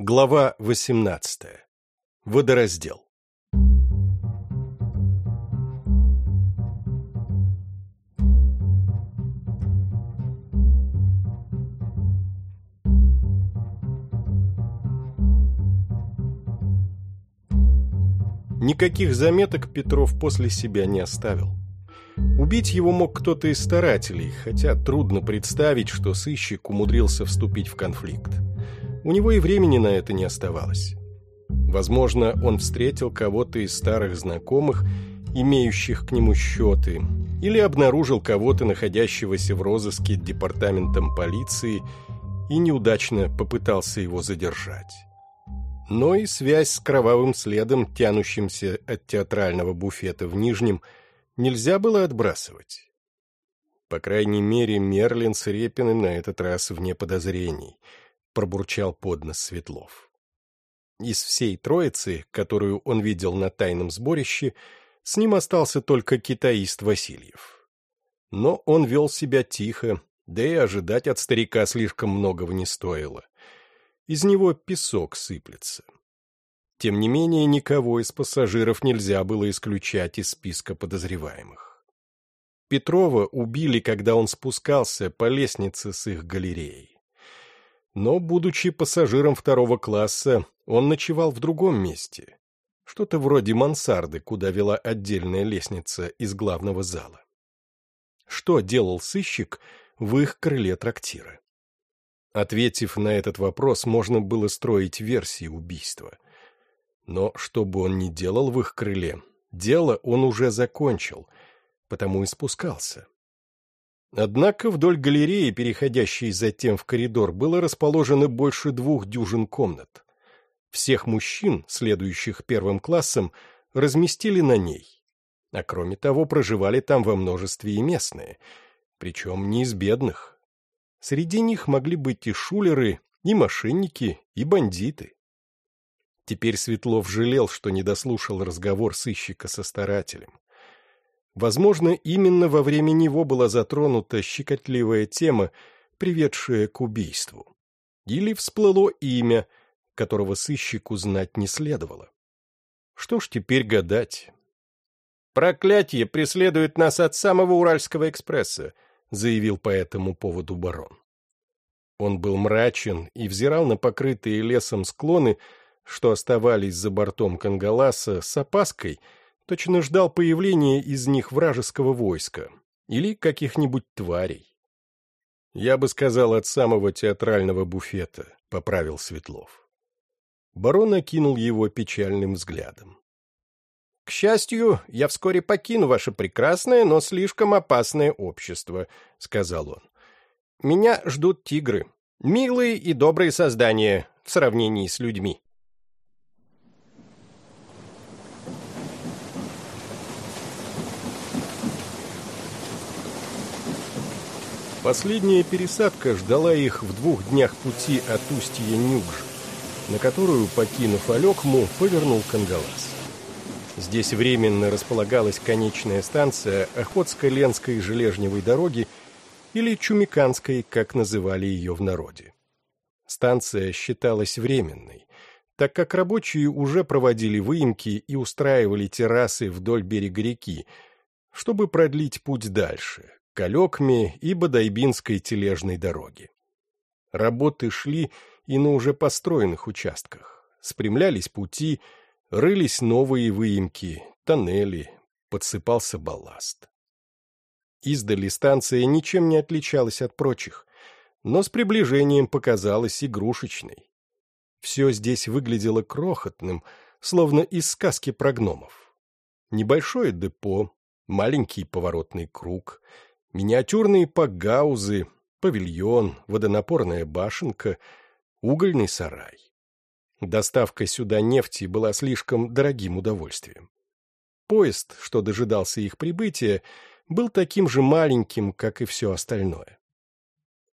Глава 18. Водораздел. Никаких заметок Петров после себя не оставил. Убить его мог кто-то из старателей, хотя трудно представить, что сыщик умудрился вступить в конфликт. У него и времени на это не оставалось. Возможно, он встретил кого-то из старых знакомых, имеющих к нему счеты, или обнаружил кого-то, находящегося в розыске департаментом полиции, и неудачно попытался его задержать. Но и связь с кровавым следом, тянущимся от театрального буфета в Нижнем – нельзя было отбрасывать. По крайней мере, Мерлин с Репиным на этот раз вне подозрений, пробурчал поднос Светлов. Из всей троицы, которую он видел на тайном сборище, с ним остался только китаист Васильев. Но он вел себя тихо, да и ожидать от старика слишком многого не стоило. Из него песок сыплется. Тем не менее, никого из пассажиров нельзя было исключать из списка подозреваемых. Петрова убили, когда он спускался по лестнице с их галереей. Но, будучи пассажиром второго класса, он ночевал в другом месте. Что-то вроде мансарды, куда вела отдельная лестница из главного зала. Что делал сыщик в их крыле трактира? Ответив на этот вопрос, можно было строить версии убийства. Но что бы он ни делал в их крыле, дело он уже закончил, потому и спускался. Однако вдоль галереи, переходящей затем в коридор, было расположено больше двух дюжин комнат. Всех мужчин, следующих первым классом, разместили на ней. А кроме того, проживали там во множестве и местные, причем не из бедных. Среди них могли быть и шулеры, и мошенники, и бандиты. Теперь Светлов жалел, что не дослушал разговор сыщика со старателем. Возможно, именно во время него была затронута щекотливая тема, приведшая к убийству. Или всплыло имя, которого сыщику знать не следовало. Что ж теперь гадать? «Проклятие преследует нас от самого Уральского экспресса», заявил по этому поводу барон. Он был мрачен и взирал на покрытые лесом склоны, что оставались за бортом Кангаласа с опаской, точно ждал появления из них вражеского войска или каких-нибудь тварей. «Я бы сказал, от самого театрального буфета», — поправил Светлов. Барон окинул его печальным взглядом. «К счастью, я вскоре покину ваше прекрасное, но слишком опасное общество», — сказал он. «Меня ждут тигры, милые и добрые создания в сравнении с людьми». Последняя пересадка ждала их в двух днях пути от устья Нюгж, на которую, покинув Алекму, повернул Кангалас. Здесь временно располагалась конечная станция Охотско-Ленской железневой дороги или Чумиканской, как называли ее в народе. Станция считалась временной, так как рабочие уже проводили выемки и устраивали террасы вдоль берега реки, чтобы продлить путь дальше, Калекме и Бадайбинской тележной дороги. Работы шли и на уже построенных участках. Спрямлялись пути, рылись новые выемки, тоннели, подсыпался балласт. Издали станция ничем не отличалась от прочих, но с приближением показалась игрушечной. Все здесь выглядело крохотным, словно из сказки про гномов. Небольшое депо, маленький поворотный круг — Миниатюрные погаузы, павильон, водонапорная башенка, угольный сарай. Доставка сюда нефти была слишком дорогим удовольствием. Поезд, что дожидался их прибытия, был таким же маленьким, как и все остальное.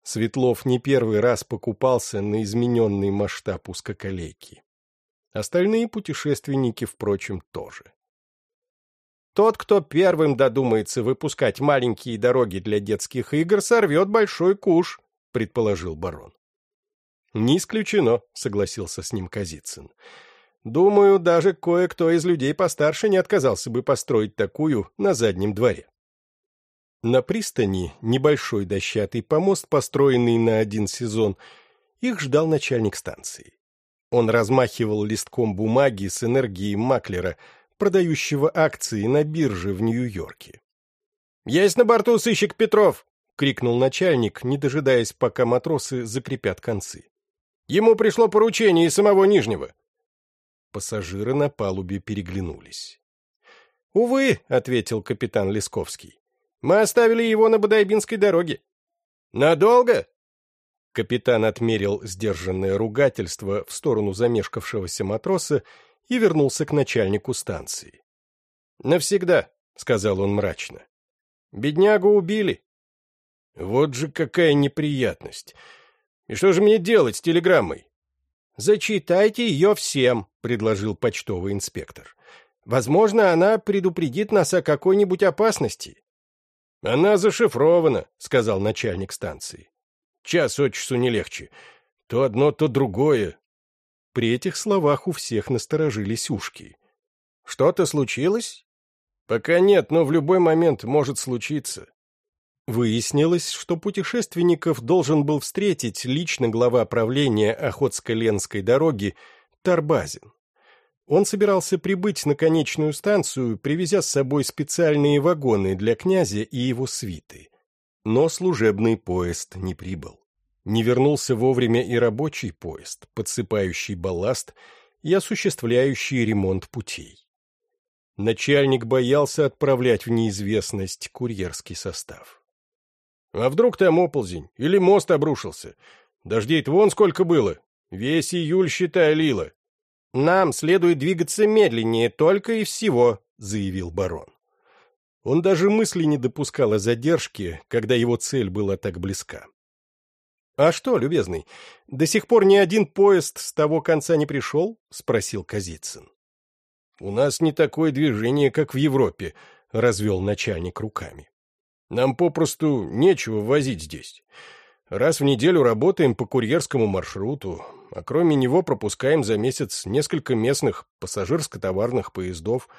Светлов не первый раз покупался на измененный масштаб узкоколейки. Остальные путешественники, впрочем, тоже. Тот, кто первым додумается выпускать маленькие дороги для детских игр, сорвет большой куш, предположил барон. «Не исключено», — согласился с ним Казицын. «Думаю, даже кое-кто из людей постарше не отказался бы построить такую на заднем дворе». На пристани небольшой дощатый помост, построенный на один сезон, их ждал начальник станции. Он размахивал листком бумаги с энергией маклера, продающего акции на бирже в Нью-Йорке. «Есть на борту сыщик Петров!» — крикнул начальник, не дожидаясь, пока матросы закрепят концы. «Ему пришло поручение самого Нижнего». Пассажиры на палубе переглянулись. «Увы», — ответил капитан Лесковский, — «мы оставили его на Бодайбинской дороге». «Надолго?» Капитан отмерил сдержанное ругательство в сторону замешкавшегося матроса и вернулся к начальнику станции. «Навсегда», — сказал он мрачно. «Беднягу убили». «Вот же какая неприятность! И что же мне делать с телеграммой?» «Зачитайте ее всем», — предложил почтовый инспектор. «Возможно, она предупредит нас о какой-нибудь опасности». «Она зашифрована», — сказал начальник станции. Час от часу не легче. То одно, то другое. При этих словах у всех насторожились ушки. Что-то случилось? Пока нет, но в любой момент может случиться. Выяснилось, что путешественников должен был встретить лично глава правления Охотско-Ленской дороги Тарбазин. Он собирался прибыть на конечную станцию, привезя с собой специальные вагоны для князя и его свиты. Но служебный поезд не прибыл. Не вернулся вовремя и рабочий поезд, подсыпающий балласт и осуществляющий ремонт путей. Начальник боялся отправлять в неизвестность курьерский состав. А вдруг там оползень? Или мост обрушился? Дождей-то вон сколько было. Весь июль, считай, лило. Нам следует двигаться медленнее только и всего, заявил барон. Он даже мысли не допускал о задержке, когда его цель была так близка. «А что, любезный, до сих пор ни один поезд с того конца не пришел?» — спросил Казицын. «У нас не такое движение, как в Европе», — развел начальник руками. «Нам попросту нечего возить здесь. Раз в неделю работаем по курьерскому маршруту, а кроме него пропускаем за месяц несколько местных пассажирско-товарных поездов.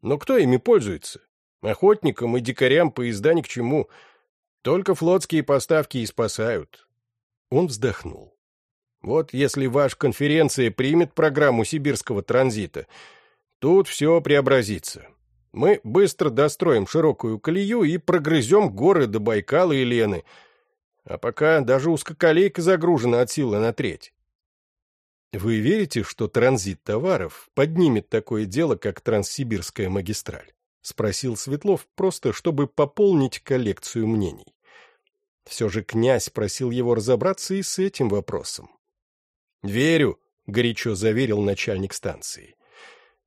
Но кто ими пользуется? Охотникам и дикарям поезда ни к чему. Только флотские поставки и спасают. Он вздохнул. Вот если ваша конференция примет программу сибирского транзита, тут все преобразится. Мы быстро достроим широкую колею и прогрызем горы до Байкала и Лены. А пока даже узкоколейка загружена от силы на треть. Вы верите, что транзит товаров поднимет такое дело, как Транссибирская магистраль? — спросил Светлов, просто чтобы пополнить коллекцию мнений. Все же князь просил его разобраться и с этим вопросом. «Верю», — горячо заверил начальник станции.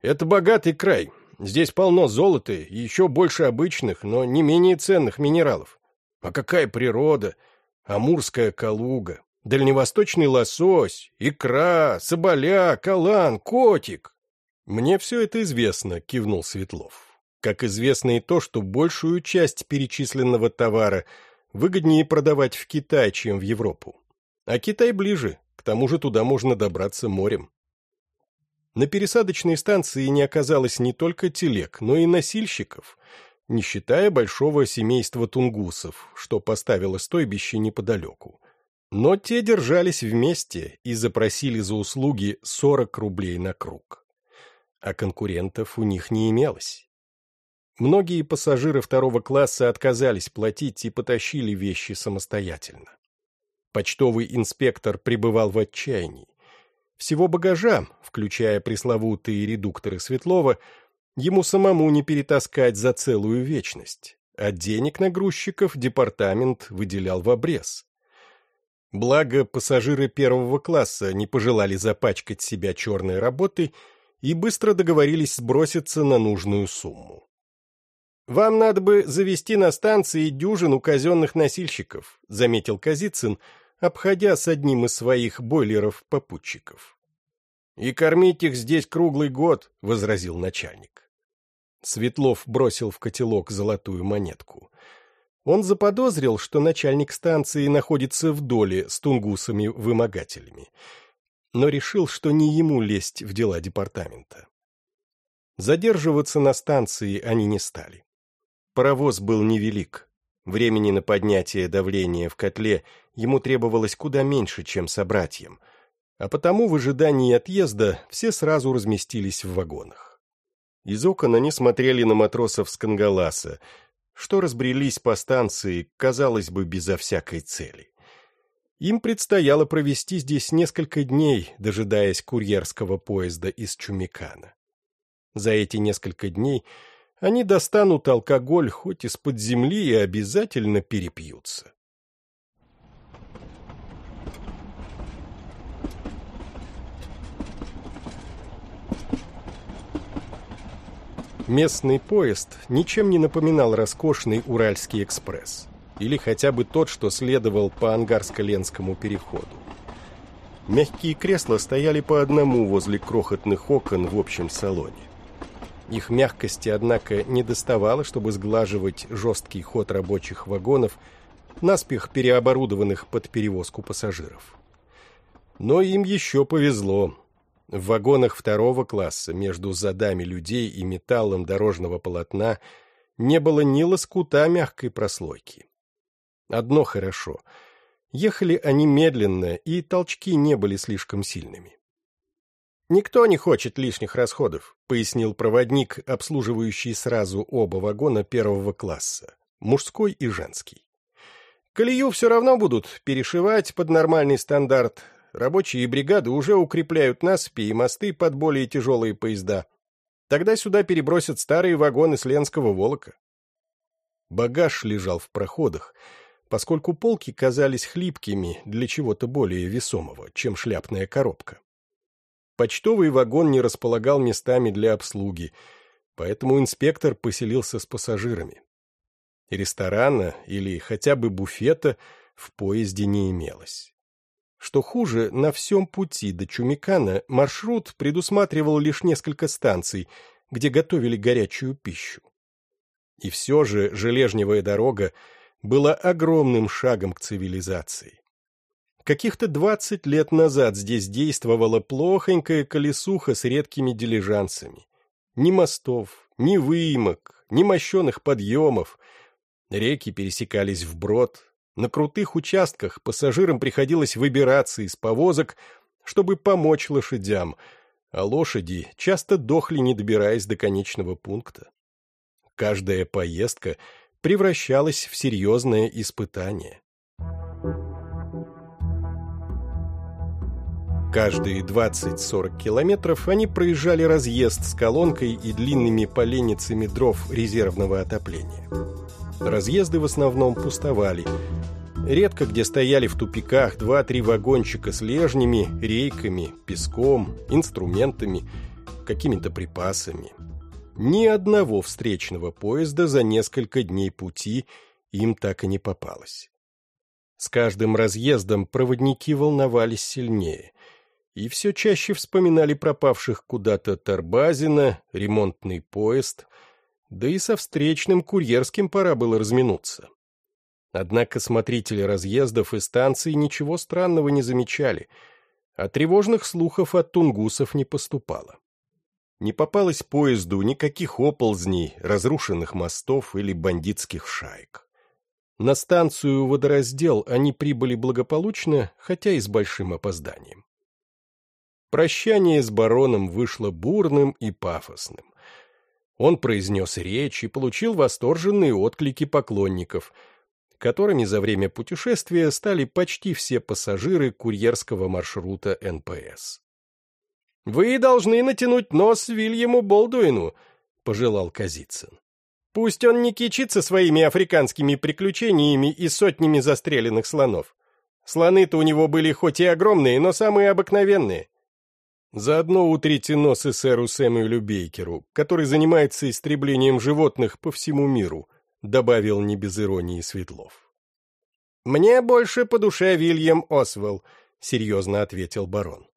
«Это богатый край. Здесь полно золота и еще больше обычных, но не менее ценных минералов. А какая природа! Амурская калуга, дальневосточный лосось, икра, соболя, калан, котик!» «Мне все это известно», — кивнул Светлов. Как известно и то, что большую часть перечисленного товара выгоднее продавать в Китай, чем в Европу. А Китай ближе, к тому же туда можно добраться морем. На пересадочной станции не оказалось не только телег, но и носильщиков, не считая большого семейства тунгусов, что поставило стойбище неподалеку. Но те держались вместе и запросили за услуги 40 рублей на круг. А конкурентов у них не имелось. Многие пассажиры второго класса отказались платить и потащили вещи самостоятельно. Почтовый инспектор пребывал в отчаянии. Всего багажа, включая пресловутые редукторы Светлова, ему самому не перетаскать за целую вечность, а денег на грузчиков департамент выделял в обрез. Благо, пассажиры первого класса не пожелали запачкать себя черной работой и быстро договорились сброситься на нужную сумму. «Вам надо бы завести на станции дюжину казенных носильщиков», — заметил Казицын, обходя с одним из своих бойлеров-попутчиков. «И кормить их здесь круглый год», — возразил начальник. Светлов бросил в котелок золотую монетку. Он заподозрил, что начальник станции находится в доле с тунгусами-вымогателями, но решил, что не ему лезть в дела департамента. Задерживаться на станции они не стали. Паровоз был невелик. Времени на поднятие давления в котле ему требовалось куда меньше, чем собратьям, а потому в ожидании отъезда все сразу разместились в вагонах. Из окон они смотрели на матросов с Кангаласа, что разбрелись по станции, казалось бы, безо всякой цели. Им предстояло провести здесь несколько дней, дожидаясь курьерского поезда из Чумикана. За эти несколько дней они достанут алкоголь хоть из-под земли и обязательно перепьются. Местный поезд ничем не напоминал роскошный Уральский экспресс. Или хотя бы тот, что следовал по Ангарско-Ленскому переходу. Мягкие кресла стояли по одному возле крохотных окон в общем салоне. Их мягкости, однако, не доставало, чтобы сглаживать жесткий ход рабочих вагонов, наспех переоборудованных под перевозку пассажиров. Но им еще повезло. В вагонах второго класса между задами людей и металлом дорожного полотна не было ни лоскута мягкой прослойки. Одно хорошо. Ехали они медленно, и толчки не были слишком сильными. «Никто не хочет лишних расходов», — пояснил проводник, обслуживающий сразу оба вагона первого класса, мужской и женский. «Колею все равно будут перешивать под нормальный стандарт. Рабочие бригады уже укрепляют насыпи и мосты под более тяжелые поезда. Тогда сюда перебросят старые вагоны с Ленского Волока». Багаж лежал в проходах, поскольку полки казались хлипкими для чего-то более весомого, чем шляпная коробка. Почтовый вагон не располагал местами для обслуги, поэтому инспектор поселился с пассажирами. Ресторана или хотя бы буфета в поезде не имелось. Что хуже, на всем пути до Чумикана маршрут предусматривал лишь несколько станций, где готовили горячую пищу. И все же железневая дорога была огромным шагом к цивилизации. Каких-то двадцать лет назад здесь действовала плохонькая колесуха с редкими дилижансами. Ни мостов, ни выемок, ни мощеных подъемов. Реки пересекались вброд. На крутых участках пассажирам приходилось выбираться из повозок, чтобы помочь лошадям, а лошади часто дохли, не добираясь до конечного пункта. Каждая поездка превращалась в серьезное испытание. Каждые 20-40 километров они проезжали разъезд с колонкой и длинными поленницами дров резервного отопления. Разъезды в основном пустовали. Редко где стояли в тупиках два-три вагончика с лежнями, рейками, песком, инструментами, какими-то припасами. Ни одного встречного поезда за несколько дней пути им так и не попалось. С каждым разъездом проводники волновались сильнее и все чаще вспоминали пропавших куда-то Тарбазина, ремонтный поезд, да и со встречным курьерским пора было разминуться. Однако смотрители разъездов и станций ничего странного не замечали, а тревожных слухов от тунгусов не поступало. Не попалось поезду никаких оползней, разрушенных мостов или бандитских шаек. На станцию водораздел они прибыли благополучно, хотя и с большим опозданием. Прощание с бароном вышло бурным и пафосным. Он произнес речь и получил восторженные отклики поклонников, которыми за время путешествия стали почти все пассажиры курьерского маршрута НПС. «Вы должны натянуть нос Вильяму Болдуину», — пожелал Казицын. «Пусть он не кичится своими африканскими приключениями и сотнями застреленных слонов. Слоны-то у него были хоть и огромные, но самые обыкновенные. Заодно утрите нос и сэру Сэмюэлю Бейкеру, который занимается истреблением животных по всему миру», добавил не без иронии Светлов. «Мне больше по душе Вильям Освелл», — серьезно ответил барон.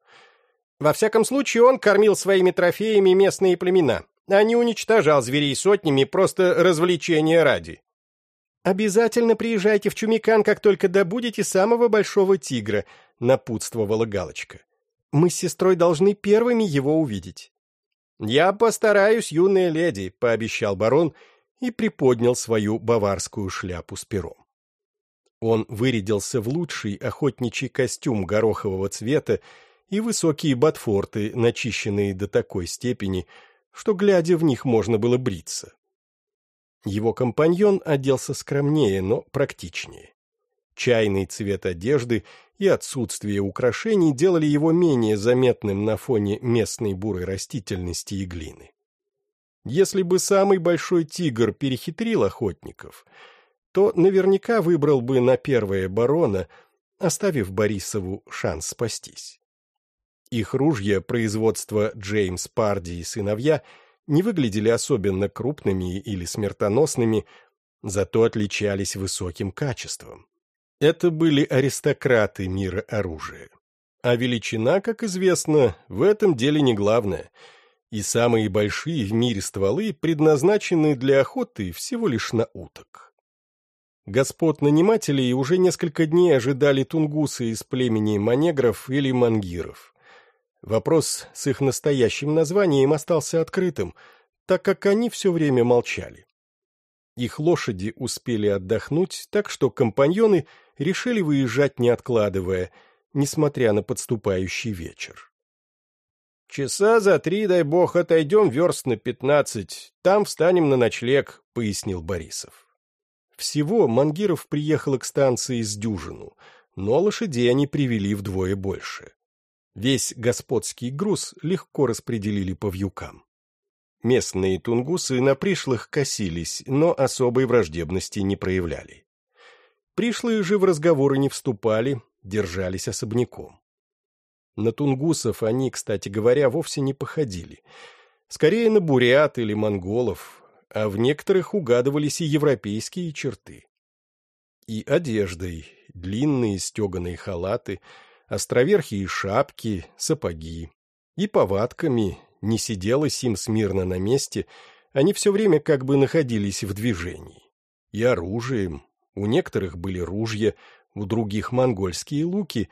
«Во всяком случае, он кормил своими трофеями местные племена, а не уничтожал зверей сотнями просто развлечения ради». «Обязательно приезжайте в Чумикан, как только добудете самого большого тигра», — напутствовала Галочка. «Мы с сестрой должны первыми его увидеть». «Я постараюсь, юная леди», — пообещал барон и приподнял свою баварскую шляпу с пером. Он вырядился в лучший охотничий костюм горохового цвета и высокие ботфорты, начищенные до такой степени, что, глядя в них, можно было бриться. Его компаньон оделся скромнее, но практичнее. Чайный цвет одежды и отсутствие украшений делали его менее заметным на фоне местной бурой растительности и глины. Если бы самый большой тигр перехитрил охотников, то наверняка выбрал бы на первое барона, оставив Борисову шанс спастись. Их ружья производства Джеймс Парди и сыновья не выглядели особенно крупными или смертоносными, зато отличались высоким качеством. Это были аристократы мира оружия. А величина, как известно, в этом деле не главное, и самые большие в мире стволы предназначены для охоты всего лишь на уток. Господ нанимателей уже несколько дней ожидали тунгусы из племени манегров или мангиров. Вопрос с их настоящим названием остался открытым, так как они все время молчали. Их лошади успели отдохнуть, так что компаньоны решили выезжать не откладывая, несмотря на подступающий вечер. «Часа за три, дай бог, отойдем верст на пятнадцать, там встанем на ночлег», — пояснил Борисов. Всего Мангиров приехало к станции с дюжину, но лошадей они привели вдвое больше. Весь господский груз легко распределили по вьюкам. Местные тунгусы на пришлых косились, но особой враждебности не проявляли. Пришлые же в разговоры не вступали, держались особняком. На тунгусов они, кстати говоря, вовсе не походили. Скорее на бурят или монголов, а в некоторых угадывались и европейские черты. И одеждой, длинные стеганые халаты — островерхие шапки, сапоги. И повадками, не сиделось им смирно на месте, они все время как бы находились в движении. И оружием, у некоторых были ружья, у других монгольские луки,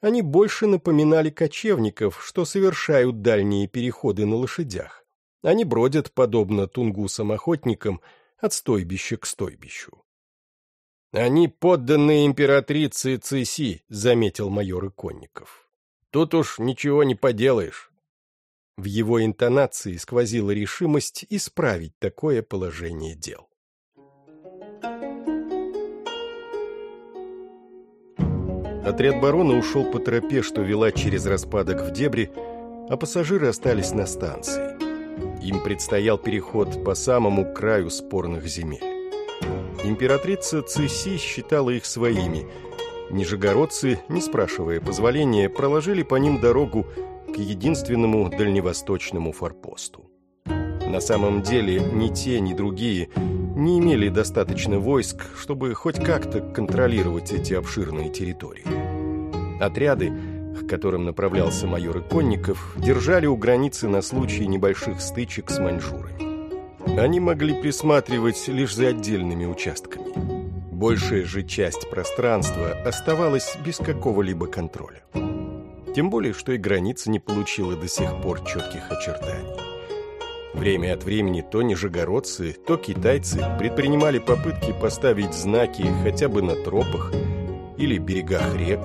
они больше напоминали кочевников, что совершают дальние переходы на лошадях. Они бродят, подобно тунгусам-охотникам, от стойбища к стойбищу. «Они подданные императрицы Циси», — заметил майор Иконников. «Тут уж ничего не поделаешь». В его интонации сквозила решимость исправить такое положение дел. Отряд барона ушел по тропе, что вела через распадок в дебри, а пассажиры остались на станции. Им предстоял переход по самому краю спорных земель. Императрица Циси считала их своими. Нижегородцы, не спрашивая позволения, проложили по ним дорогу к единственному дальневосточному форпосту. На самом деле ни те, ни другие не имели достаточно войск, чтобы хоть как-то контролировать эти обширные территории. Отряды, к которым направлялся майор Иконников, держали у границы на случай небольших стычек с маньчжурами. Они могли присматривать лишь за отдельными участками. Большая же часть пространства оставалась без какого-либо контроля. Тем более, что и граница не получила до сих пор четких очертаний. Время от времени то нижегородцы, то китайцы предпринимали попытки поставить знаки хотя бы на тропах или берегах рек.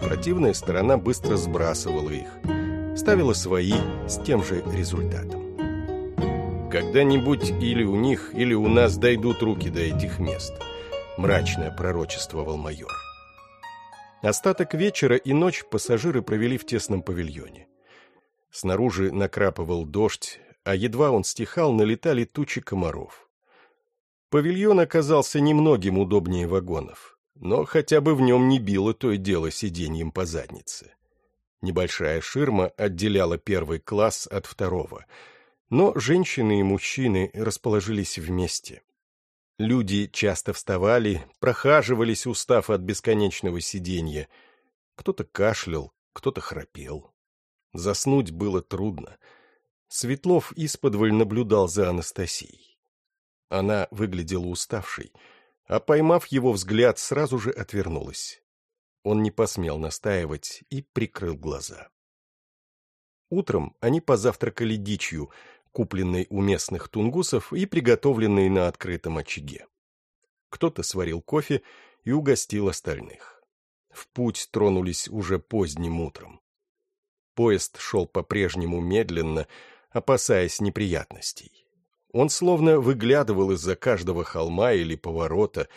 Противная сторона быстро сбрасывала их, ставила свои с тем же результатом. Когда-нибудь или у них, или у нас дойдут руки до этих мест, мрачно пророчествовал майор. Остаток вечера и ночь пассажиры провели в тесном павильоне. Снаружи накрапывал дождь, а едва он стихал, налетали тучи комаров. Павильон оказался немногим удобнее вагонов, но хотя бы в нем не било то и дело сиденьем по заднице. Небольшая ширма отделяла первый класс от второго — но женщины и мужчины расположились вместе. Люди часто вставали, прохаживались, устав от бесконечного сиденья. Кто-то кашлял, кто-то храпел. Заснуть было трудно. Светлов исподволь наблюдал за Анастасией. Она выглядела уставшей, а поймав его взгляд, сразу же отвернулась. Он не посмел настаивать и прикрыл глаза. Утром они позавтракали дичью, купленной у местных тунгусов и приготовленной на открытом очаге. Кто-то сварил кофе и угостил остальных. В путь тронулись уже поздним утром. Поезд шел по-прежнему медленно, опасаясь неприятностей. Он словно выглядывал из-за каждого холма или поворота,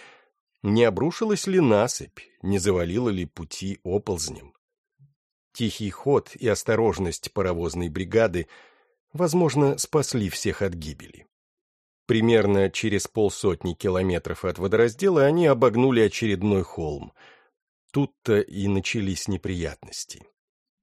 не обрушилась ли насыпь, не завалила ли пути оползнем. Тихий ход и осторожность паровозной бригады, возможно, спасли всех от гибели. Примерно через полсотни километров от водораздела они обогнули очередной холм. Тут-то и начались неприятности.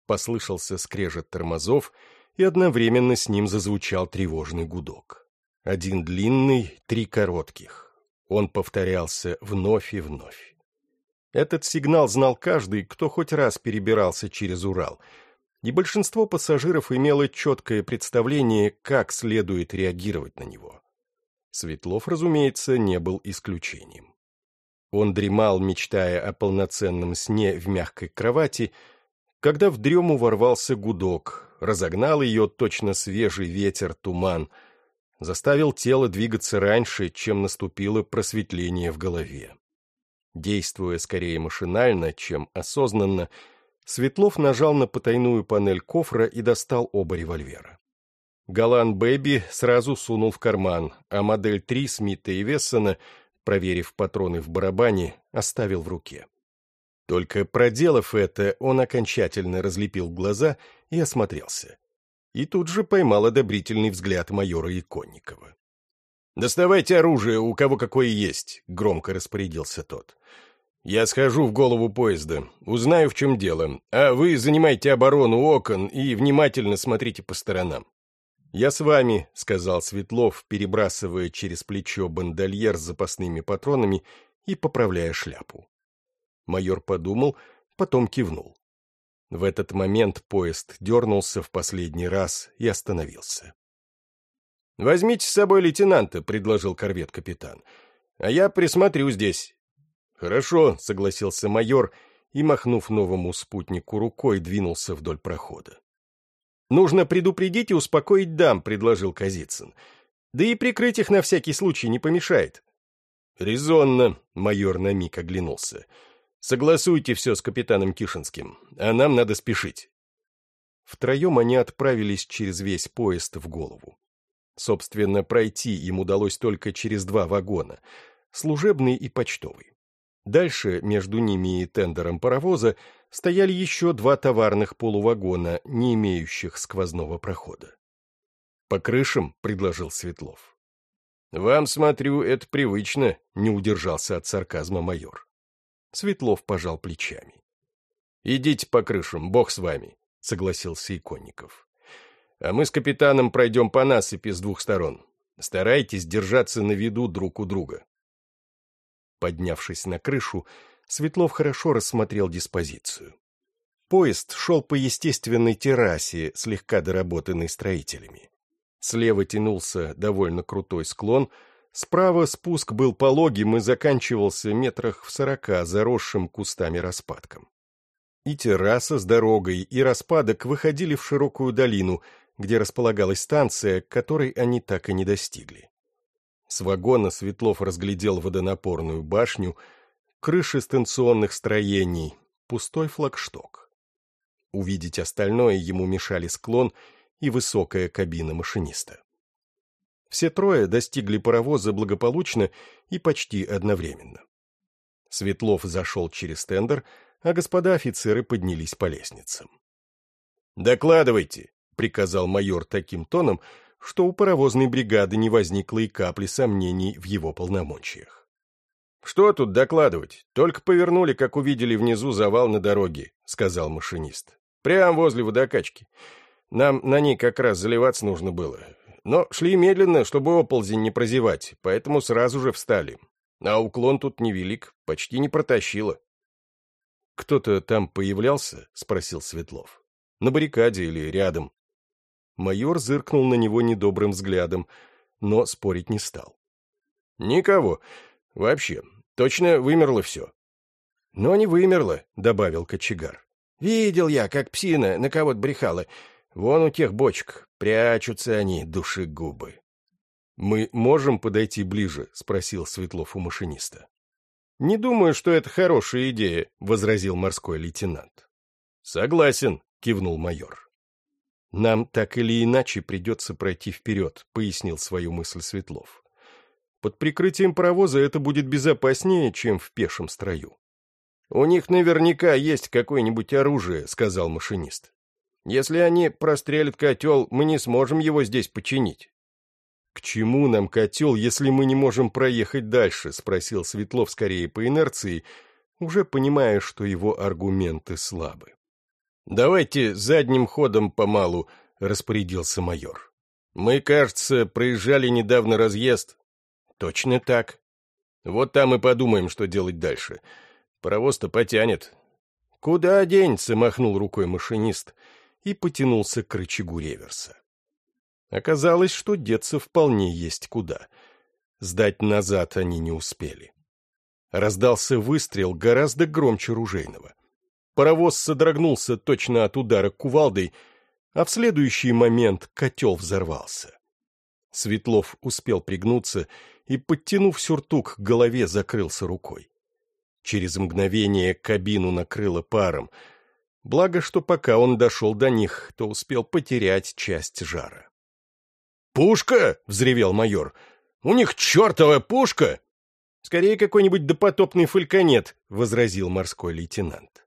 Послышался скрежет тормозов, и одновременно с ним зазвучал тревожный гудок. Один длинный, три коротких. Он повторялся вновь и вновь. Этот сигнал знал каждый, кто хоть раз перебирался через Урал, и большинство пассажиров имело четкое представление, как следует реагировать на него. Светлов, разумеется, не был исключением. Он дремал, мечтая о полноценном сне в мягкой кровати, когда в дрему ворвался гудок, разогнал ее точно свежий ветер туман, заставил тело двигаться раньше, чем наступило просветление в голове. Действуя скорее машинально, чем осознанно, Светлов нажал на потайную панель кофра и достал оба револьвера. Галан Бэби сразу сунул в карман, а модель 3 Смита и Вессона, проверив патроны в барабане, оставил в руке. Только проделав это, он окончательно разлепил глаза и осмотрелся. И тут же поймал одобрительный взгляд майора Иконникова. «Доставайте оружие, у кого какое есть», — громко распорядился тот. «Я схожу в голову поезда, узнаю, в чем дело, а вы занимайте оборону окон и внимательно смотрите по сторонам». «Я с вами», — сказал Светлов, перебрасывая через плечо бандольер с запасными патронами и поправляя шляпу. Майор подумал, потом кивнул. В этот момент поезд дернулся в последний раз и остановился. «Возьмите с собой лейтенанта», — предложил корвет-капитан. «А я присмотрю здесь». «Хорошо», — согласился майор и, махнув новому спутнику рукой, двинулся вдоль прохода. «Нужно предупредить и успокоить дам», — предложил Казицын. «Да и прикрыть их на всякий случай не помешает». «Резонно», — майор на миг оглянулся. Согласуйте все с капитаном Кишинским, а нам надо спешить. Втроем они отправились через весь поезд в голову. Собственно, пройти им удалось только через два вагона — служебный и почтовый. Дальше, между ними и тендером паровоза, стояли еще два товарных полувагона, не имеющих сквозного прохода. «По крышам?» — предложил Светлов. «Вам, смотрю, это привычно», — не удержался от сарказма майор. Светлов пожал плечами. «Идите по крышам, бог с вами», — согласился Иконников. «А мы с капитаном пройдем по насыпи с двух сторон. Старайтесь держаться на виду друг у друга». Поднявшись на крышу, Светлов хорошо рассмотрел диспозицию. Поезд шел по естественной террасе, слегка доработанной строителями. Слева тянулся довольно крутой склон — Справа спуск был пологим и заканчивался метрах в сорока заросшим кустами распадком. И терраса с дорогой, и распадок выходили в широкую долину, где располагалась станция, которой они так и не достигли. С вагона Светлов разглядел водонапорную башню, крыши станционных строений, пустой флагшток. Увидеть остальное ему мешали склон и высокая кабина машиниста. Все трое достигли паровоза благополучно и почти одновременно. Светлов зашел через тендер, а господа офицеры поднялись по лестницам. «Докладывайте», — приказал майор таким тоном, что у паровозной бригады не возникло и капли сомнений в его полномочиях. «Что тут докладывать? Только повернули, как увидели внизу завал на дороге», — сказал машинист. «Прямо возле водокачки. Нам на ней как раз заливаться нужно было. Но шли медленно, чтобы оползень не прозевать, поэтому сразу же встали. А уклон тут невелик, почти не протащило. «Кто-то там появлялся?» — спросил Светлов. «На баррикаде или рядом?» Майор зыркнул на него недобрым взглядом, но спорить не стал. «Никого. Вообще, Точно вымерло все. Но не вымерло, добавил кочегар. Видел я, как псина на кого-то брехала. Вон у тех бочек прячутся они, душегубы. «Мы можем подойти ближе?» — спросил Светлов у машиниста. «Не думаю, что это хорошая идея», — возразил морской лейтенант. «Согласен», — кивнул майор. «Нам так или иначе придется пройти вперед», — пояснил свою мысль Светлов. «Под прикрытием паровоза это будет безопаснее, чем в пешем строю». «У них наверняка есть какое-нибудь оружие», — сказал машинист. «Если они прострелят котел, мы не сможем его здесь починить». «К чему нам котел, если мы не можем проехать дальше?» — спросил Светлов скорее по инерции, уже понимая, что его аргументы слабы. «Давайте задним ходом помалу», — распорядился майор. «Мы, кажется, проезжали недавно разъезд». «Точно так. Вот там и подумаем, что делать дальше. Паровоз-то потянет». «Куда денется?» — махнул рукой машинист и потянулся к рычагу реверса. Оказалось, что деться вполне есть куда. Сдать назад они не успели. Раздался выстрел гораздо громче ружейного. Паровоз содрогнулся точно от удара кувалдой, а в следующий момент котел взорвался. Светлов успел пригнуться и, подтянув сюртук к голове, закрылся рукой. Через мгновение кабину накрыло паром. Благо, что пока он дошел до них, то успел потерять часть жара. «Пушка!» — взревел майор. «У них чертова пушка!» «Скорее какой-нибудь допотопный фальконет», — возразил морской лейтенант.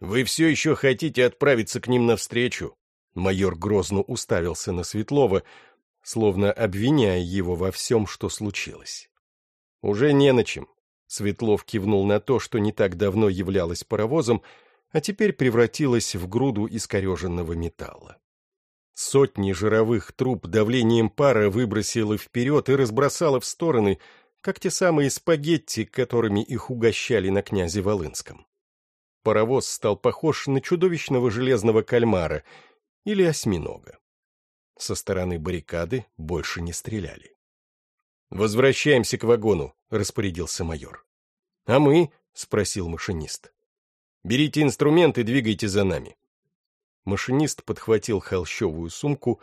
«Вы все еще хотите отправиться к ним навстречу?» Майор грозно уставился на Светлова, словно обвиняя его во всем, что случилось. «Уже не на чем». Светлов кивнул на то, что не так давно являлось паровозом, а теперь превратилось в груду искореженного металла. Сотни жировых труб давлением пара выбросило вперед и разбросало в стороны, как те самые спагетти, которыми их угощали на князе Волынском паровоз стал похож на чудовищного железного кальмара или осьминога. Со стороны баррикады больше не стреляли. «Возвращаемся к вагону», — распорядился майор. «А мы?» — спросил машинист. «Берите инструмент и двигайте за нами». Машинист подхватил холщовую сумку,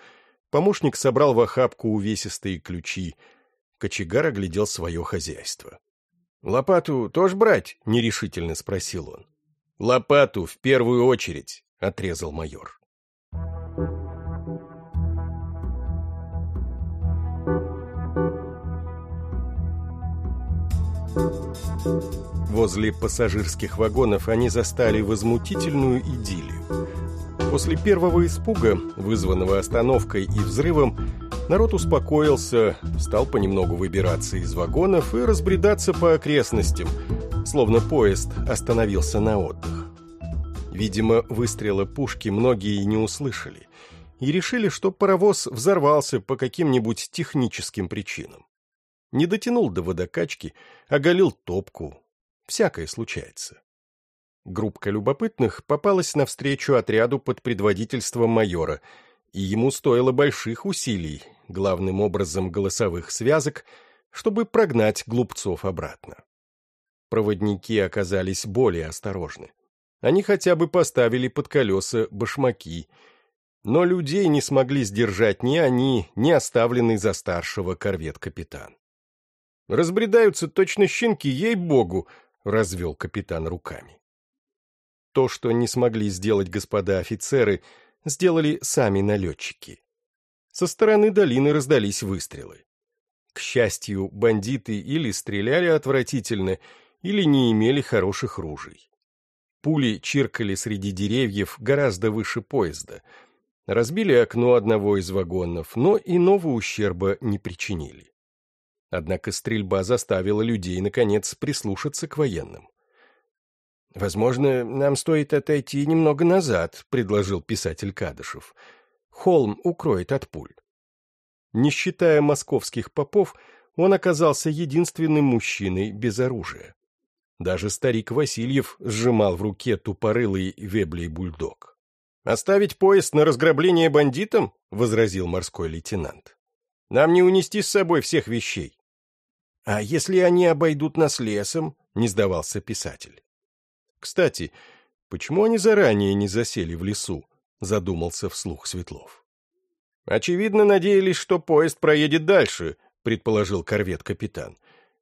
помощник собрал в охапку увесистые ключи, кочегар оглядел свое хозяйство. «Лопату тоже брать?» — нерешительно спросил он. «Лопату в первую очередь», — отрезал майор. Возле пассажирских вагонов они застали возмутительную идиллию. После первого испуга, вызванного остановкой и взрывом, народ успокоился, стал понемногу выбираться из вагонов и разбредаться по окрестностям — словно поезд остановился на отдых. Видимо, выстрела пушки многие не услышали и решили, что паровоз взорвался по каким-нибудь техническим причинам. Не дотянул до водокачки, оголил топку. Всякое случается. Группка любопытных попалась навстречу отряду под предводительством майора, и ему стоило больших усилий, главным образом голосовых связок, чтобы прогнать глупцов обратно проводники оказались более осторожны. Они хотя бы поставили под колеса башмаки, но людей не смогли сдержать ни они, ни оставленный за старшего корвет-капитан. «Разбредаются точно щенки, ей-богу!» — развел капитан руками. То, что не смогли сделать господа офицеры, сделали сами налетчики. Со стороны долины раздались выстрелы. К счастью, бандиты или стреляли отвратительно, или не имели хороших ружей. Пули чиркали среди деревьев гораздо выше поезда, разбили окно одного из вагонов, но иного ущерба не причинили. Однако стрельба заставила людей, наконец, прислушаться к военным. «Возможно, нам стоит отойти немного назад», — предложил писатель Кадышев. «Холм укроет от пуль». Не считая московских попов, он оказался единственным мужчиной без оружия. Даже старик Васильев сжимал в руке тупорылый веблей бульдог. «Оставить поезд на разграбление бандитам?» — возразил морской лейтенант. «Нам не унести с собой всех вещей». «А если они обойдут нас лесом?» — не сдавался писатель. «Кстати, почему они заранее не засели в лесу?» — задумался вслух Светлов. «Очевидно, надеялись, что поезд проедет дальше», — предположил корвет-капитан.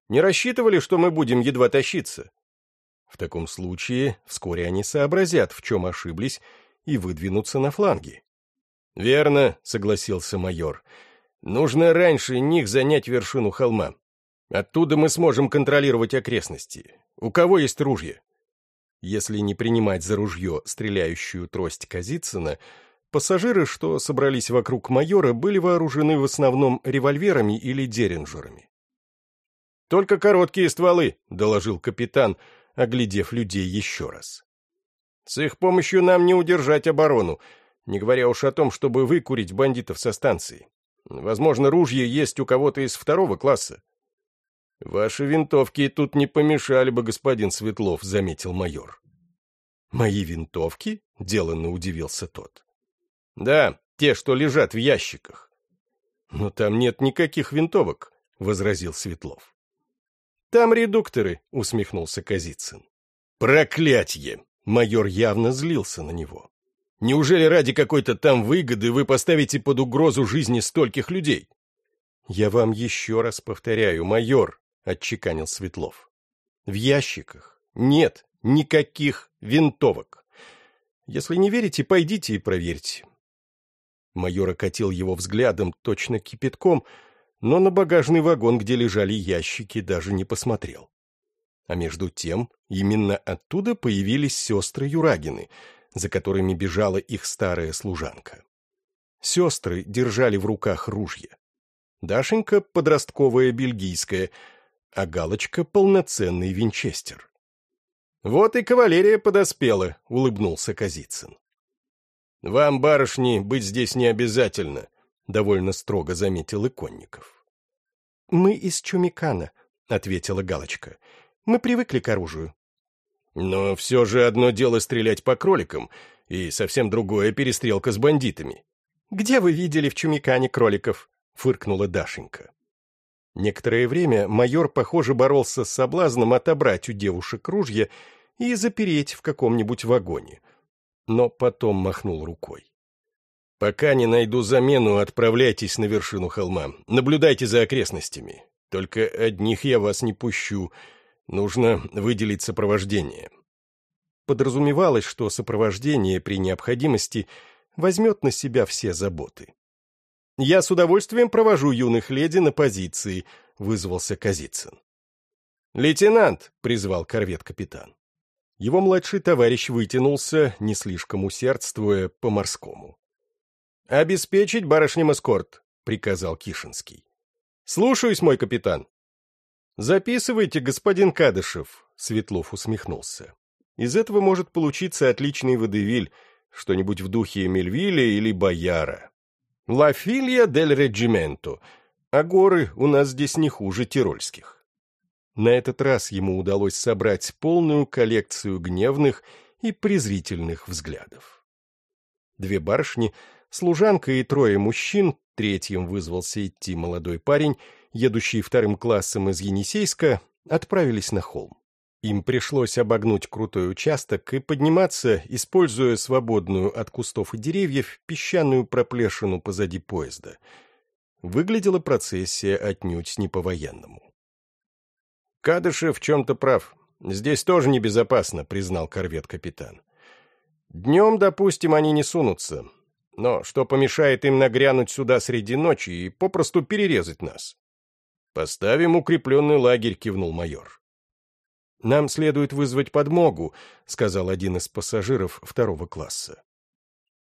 «Не рассчитывали, что мы будем едва тащиться». В таком случае вскоре они сообразят, в чем ошиблись, и выдвинутся на фланги. «Верно», — согласился майор. «Нужно раньше них занять вершину холма. Оттуда мы сможем контролировать окрестности. У кого есть ружье?» Если не принимать за ружье стреляющую трость Казицына, пассажиры, что собрались вокруг майора, были вооружены в основном револьверами или деринджерами. «Только короткие стволы», — доложил капитан, оглядев людей еще раз. «С их помощью нам не удержать оборону, не говоря уж о том, чтобы выкурить бандитов со станции. Возможно, ружье есть у кого-то из второго класса. «Ваши винтовки тут не помешали бы, господин Светлов», — заметил майор. «Мои винтовки?» — деланно удивился тот. «Да, те, что лежат в ящиках». «Но там нет никаких винтовок», — возразил Светлов. «Там редукторы», — усмехнулся Казицын. «Проклятье!» — майор явно злился на него. «Неужели ради какой-то там выгоды вы поставите под угрозу жизни стольких людей?» «Я вам еще раз повторяю, майор», — отчеканил Светлов. «В ящиках нет никаких винтовок. Если не верите, пойдите и проверьте». Майор окатил его взглядом, точно кипятком, но на багажный вагон, где лежали ящики, даже не посмотрел. А между тем, именно оттуда появились сестры Юрагины, за которыми бежала их старая служанка. Сестры держали в руках ружья. Дашенька — подростковая бельгийская — а галочка — полноценный винчестер. «Вот и кавалерия подоспела», — улыбнулся Казицын. «Вам, барышни, быть здесь не обязательно», — довольно строго заметил Иконников. «Мы из Чумикана», — ответила Галочка. «Мы привыкли к оружию». «Но все же одно дело стрелять по кроликам, и совсем другое перестрелка с бандитами». «Где вы видели в Чумикане кроликов?» — фыркнула Дашенька. Некоторое время майор, похоже, боролся с соблазном отобрать у девушек ружья и запереть в каком-нибудь вагоне. Но потом махнул рукой. «Пока не найду замену, отправляйтесь на вершину холма. Наблюдайте за окрестностями. Только одних я вас не пущу. Нужно выделить сопровождение». Подразумевалось, что сопровождение при необходимости возьмет на себя все заботы. «Я с удовольствием провожу юных леди на позиции», — вызвался Казицын. «Лейтенант!» — призвал корвет-капитан. Его младший товарищ вытянулся, не слишком усердствуя, по-морскому. «Обеспечить барышням эскорт», — приказал Кишинский. «Слушаюсь, мой капитан». «Записывайте, господин Кадышев», — Светлов усмехнулся. «Из этого может получиться отличный водевиль, что-нибудь в духе Мельвиля или Бояра. «Ла филья дель реджименто», а горы у нас здесь не хуже тирольских. На этот раз ему удалось собрать полную коллекцию гневных и презрительных взглядов. Две барышни, служанка и трое мужчин, третьим вызвался идти молодой парень, едущий вторым классом из Енисейска, отправились на холм. Им пришлось обогнуть крутой участок и подниматься, используя свободную от кустов и деревьев песчаную проплешину позади поезда. Выглядела процессия отнюдь не по-военному. «Кадышев в чем-то прав. Здесь тоже небезопасно», — признал корвет-капитан. «Днем, допустим, они не сунутся. Но что помешает им нагрянуть сюда среди ночи и попросту перерезать нас?» «Поставим укрепленный лагерь», — кивнул майор. «Нам следует вызвать подмогу», — сказал один из пассажиров второго класса.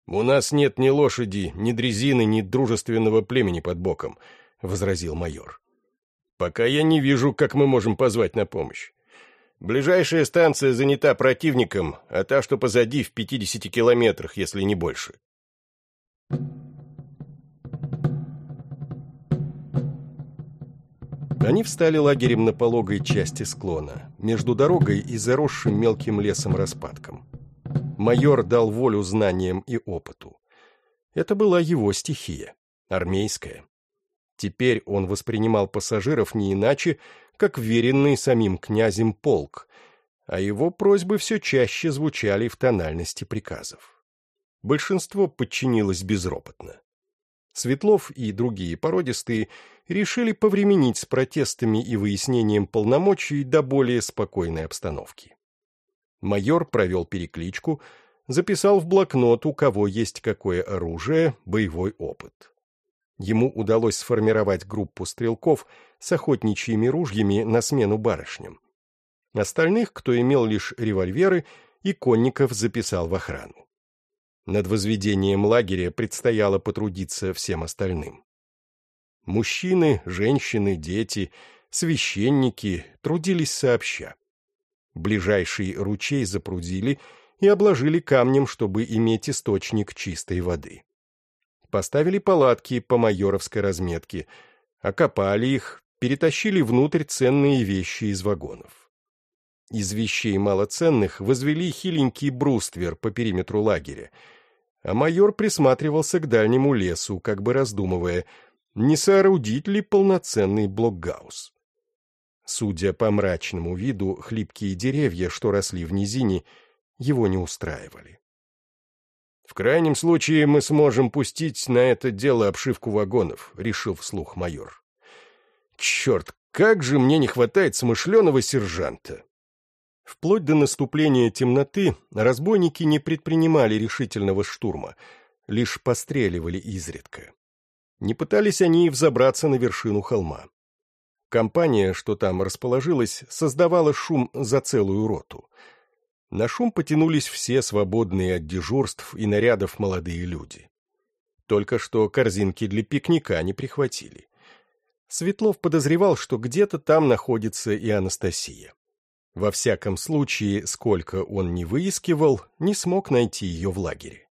«У нас нет ни лошади, ни дрезины, ни дружественного племени под боком», — возразил майор. «Пока я не вижу, как мы можем позвать на помощь. Ближайшая станция занята противником, а та, что позади, в пятидесяти километрах, если не больше». Они встали лагерем на пологой части склона, между дорогой и заросшим мелким лесом распадком. Майор дал волю знаниям и опыту. Это была его стихия, армейская. Теперь он воспринимал пассажиров не иначе, как веренный самим князем полк, а его просьбы все чаще звучали в тональности приказов. Большинство подчинилось безропотно. Светлов и другие породистые решили повременить с протестами и выяснением полномочий до более спокойной обстановки. Майор провел перекличку, записал в блокнот, у кого есть какое оружие, боевой опыт. Ему удалось сформировать группу стрелков с охотничьими ружьями на смену барышням. Остальных, кто имел лишь револьверы, и конников записал в охрану. Над возведением лагеря предстояло потрудиться всем остальным. Мужчины, женщины, дети, священники трудились сообща. Ближайший ручей запрудили и обложили камнем, чтобы иметь источник чистой воды. Поставили палатки по майоровской разметке, окопали их, перетащили внутрь ценные вещи из вагонов. Из вещей малоценных возвели хиленький бруствер по периметру лагеря, а майор присматривался к дальнему лесу, как бы раздумывая, не соорудить ли полноценный блокгаус. Судя по мрачному виду, хлипкие деревья, что росли в низине, его не устраивали. «В крайнем случае мы сможем пустить на это дело обшивку вагонов», — решил вслух майор. «Черт, как же мне не хватает смышленого сержанта!» Вплоть до наступления темноты разбойники не предпринимали решительного штурма, лишь постреливали изредка. Не пытались они и взобраться на вершину холма. Компания, что там расположилась, создавала шум за целую роту. На шум потянулись все свободные от дежурств и нарядов молодые люди. Только что корзинки для пикника не прихватили. Светлов подозревал, что где-то там находится и Анастасия. Во всяком случае, сколько он не выискивал, не смог найти ее в лагере.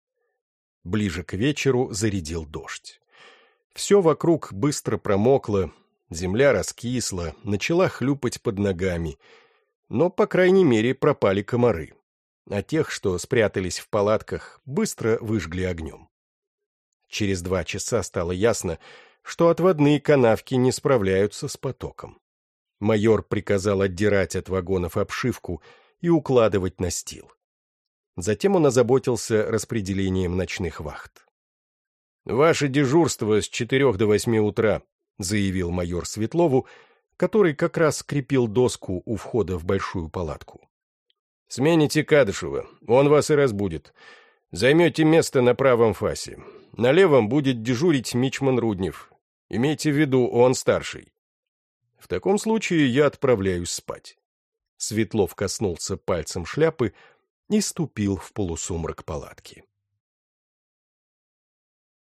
Ближе к вечеру зарядил дождь. Все вокруг быстро промокло, земля раскисла, начала хлюпать под ногами, но, по крайней мере, пропали комары, а тех, что спрятались в палатках, быстро выжгли огнем. Через два часа стало ясно, что отводные канавки не справляются с потоком. Майор приказал отдирать от вагонов обшивку и укладывать на стил. Затем он озаботился распределением ночных вахт. «Ваше дежурство с четырех до восьми утра», — заявил майор Светлову, который как раз скрепил доску у входа в большую палатку. «Смените Кадышева, он вас и разбудит. Займете место на правом фасе. На левом будет дежурить Мичман Руднев. Имейте в виду, он старший. В таком случае я отправляюсь спать. Светлов коснулся пальцем шляпы и ступил в полусумрак палатки.